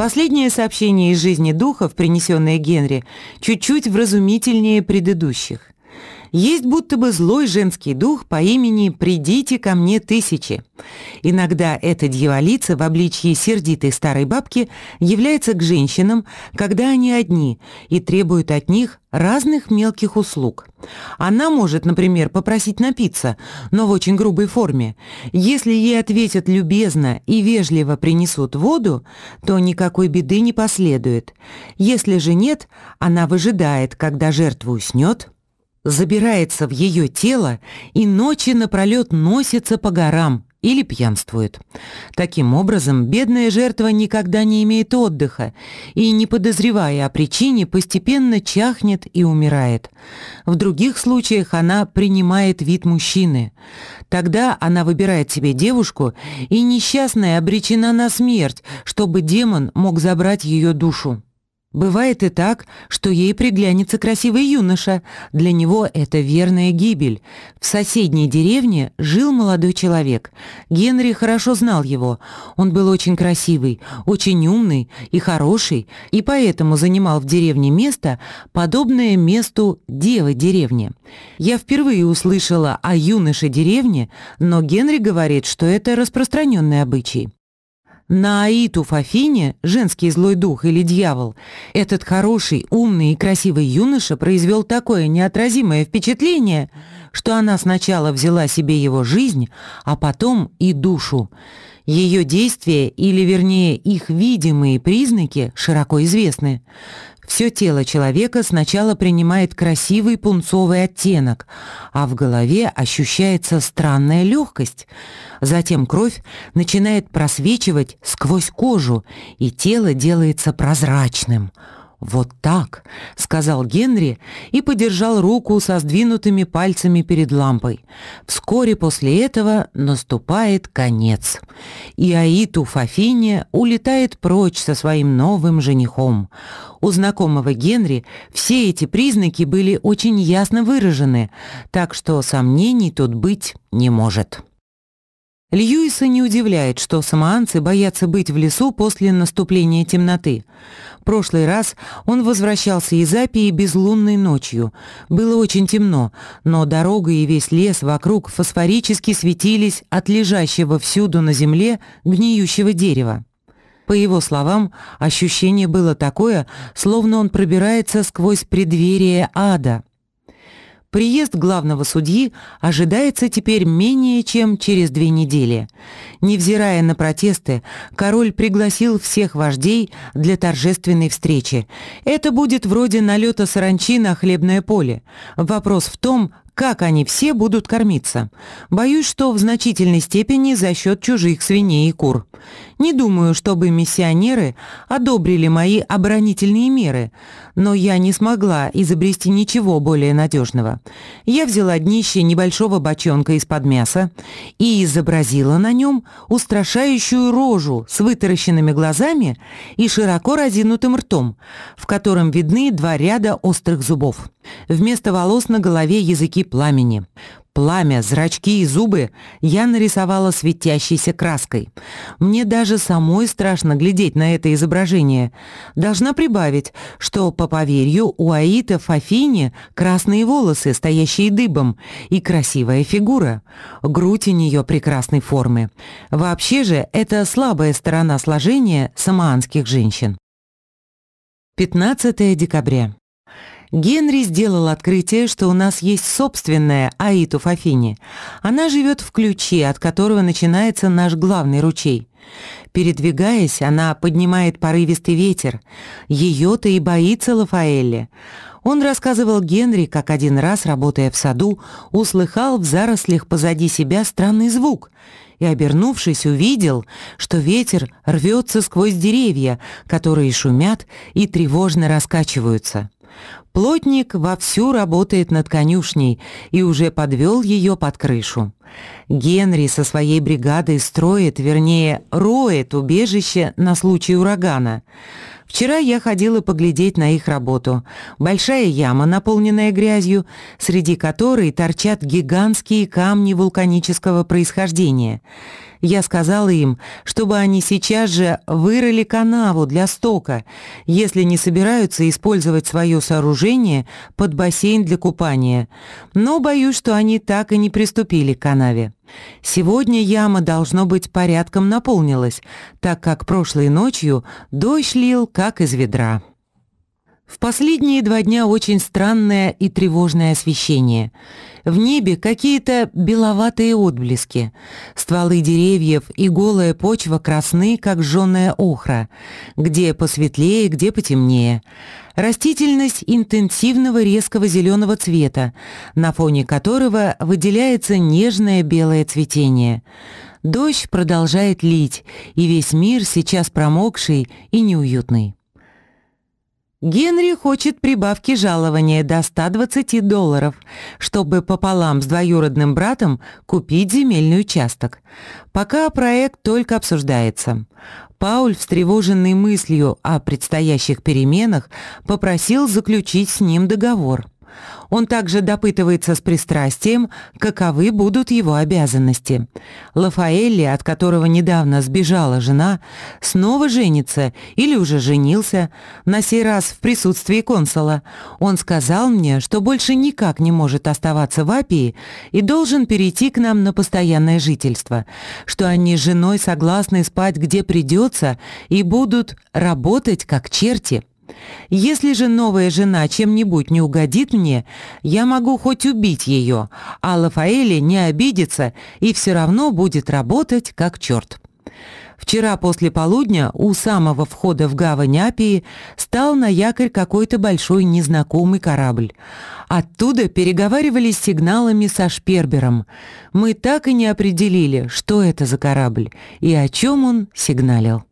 Последнее сообщение из жизни духов, принесенное Генри, чуть-чуть вразумительнее предыдущих. Есть будто бы злой женский дух по имени «Придите ко мне тысячи». Иногда эта дьяволица в обличье сердитой старой бабки является к женщинам, когда они одни, и требует от них разных мелких услуг. Она может, например, попросить напиться, но в очень грубой форме. Если ей ответят любезно и вежливо принесут воду, то никакой беды не последует. Если же нет, она выжидает, когда жертва уснет, забирается в ее тело и ночи напролет носится по горам или пьянствует. Таким образом, бедная жертва никогда не имеет отдыха и, не подозревая о причине, постепенно чахнет и умирает. В других случаях она принимает вид мужчины. Тогда она выбирает себе девушку, и несчастная обречена на смерть, чтобы демон мог забрать ее душу. Бывает и так, что ей приглянется красивый юноша. Для него это верная гибель. В соседней деревне жил молодой человек. Генри хорошо знал его. Он был очень красивый, очень умный и хороший, и поэтому занимал в деревне место, подобное месту девы деревни. Я впервые услышала о юноше деревне, но Генри говорит, что это распространенный обычай. На Аиту Фафине, женский злой дух или дьявол, этот хороший, умный и красивый юноша произвел такое неотразимое впечатление, что она сначала взяла себе его жизнь, а потом и душу. Ее действия, или вернее их видимые признаки, широко известны. Все тело человека сначала принимает красивый пунцовый оттенок, а в голове ощущается странная легкость. Затем кровь начинает просвечивать сквозь кожу, и тело делается прозрачным – «Вот так», — сказал Генри и подержал руку со сдвинутыми пальцами перед лампой. Вскоре после этого наступает конец. И Аиту Фафине улетает прочь со своим новым женихом. У знакомого Генри все эти признаки были очень ясно выражены, так что сомнений тут быть не может. Льюиса не удивляет, что самоанцы боятся быть в лесу после наступления темноты. Прошлый раз он возвращался из Апии безлунной ночью. Было очень темно, но дорога и весь лес вокруг фосфорически светились от лежащего всюду на земле гниющего дерева. По его словам, ощущение было такое, словно он пробирается сквозь преддверие ада – Приезд главного судьи ожидается теперь менее чем через две недели. Невзирая на протесты, король пригласил всех вождей для торжественной встречи. Это будет вроде налета саранчи на хлебное поле. Вопрос в том, как они все будут кормиться? Боюсь, что в значительной степени за счет чужих свиней и кур. Не думаю, чтобы миссионеры одобрили мои оборонительные меры, но я не смогла изобрести ничего более надежного. Я взяла днище небольшого бочонка из-под мяса и изобразила на нем устрашающую рожу с вытаращенными глазами и широко разинутым ртом, в котором видны два ряда острых зубов. Вместо волос на голове языки пламени. Пламя, зрачки и зубы я нарисовала светящейся краской. Мне даже самой страшно глядеть на это изображение. Должна прибавить, что, по поверью, у Аита Фафини красные волосы, стоящие дыбом, и красивая фигура. Грудь у нее прекрасной формы. Вообще же, это слабая сторона сложения самоанских женщин. 15 декабря. Генри сделал открытие, что у нас есть собственная Аиту Фафини. Она живет в ключе, от которого начинается наш главный ручей. Передвигаясь, она поднимает порывистый ветер. Ее-то и боится Лафаэлли. Он рассказывал Генри, как один раз, работая в саду, услыхал в зарослях позади себя странный звук и, обернувшись, увидел, что ветер рвется сквозь деревья, которые шумят и тревожно раскачиваются. Плотник вовсю работает над конюшней и уже подвел ее под крышу. Генри со своей бригадой строит, вернее, роет убежище на случай урагана. Вчера я ходила поглядеть на их работу. Большая яма, наполненная грязью, среди которой торчат гигантские камни вулканического происхождения. Я сказала им, чтобы они сейчас же вырыли канаву для стока, если не собираются использовать свое сооружение под бассейн для купания. Но боюсь, что они так и не приступили к канаве. Сегодня яма, должно быть, порядком наполнилась, так как прошлой ночью дождь лил, как из ведра. В последние два дня очень странное и тревожное освещение. В небе какие-то беловатые отблески. Стволы деревьев и голая почва красны, как жженая охра. Где посветлее, где потемнее. Растительность интенсивного резкого зеленого цвета, на фоне которого выделяется нежное белое цветение. Дождь продолжает лить, и весь мир сейчас промокший и неуютный. Генри хочет прибавки жалования до 120 долларов, чтобы пополам с двоюродным братом купить земельный участок. Пока проект только обсуждается. Пауль, встревоженный мыслью о предстоящих переменах, попросил заключить с ним договор. Он также допытывается с пристрастием, каковы будут его обязанности. Лафаэлли, от которого недавно сбежала жена, снова женится или уже женился, на сей раз в присутствии консула. Он сказал мне, что больше никак не может оставаться в Апии и должен перейти к нам на постоянное жительство, что они с женой согласны спать где придется и будут работать как черти. Если же новая жена чем-нибудь не угодит мне, я могу хоть убить ее, а Лафаэли не обидится и все равно будет работать как черт. Вчера после полудня у самого входа в гавань Апии стал на якорь какой-то большой незнакомый корабль. Оттуда переговаривались сигналами со Шпербером. Мы так и не определили, что это за корабль и о чем он сигналил.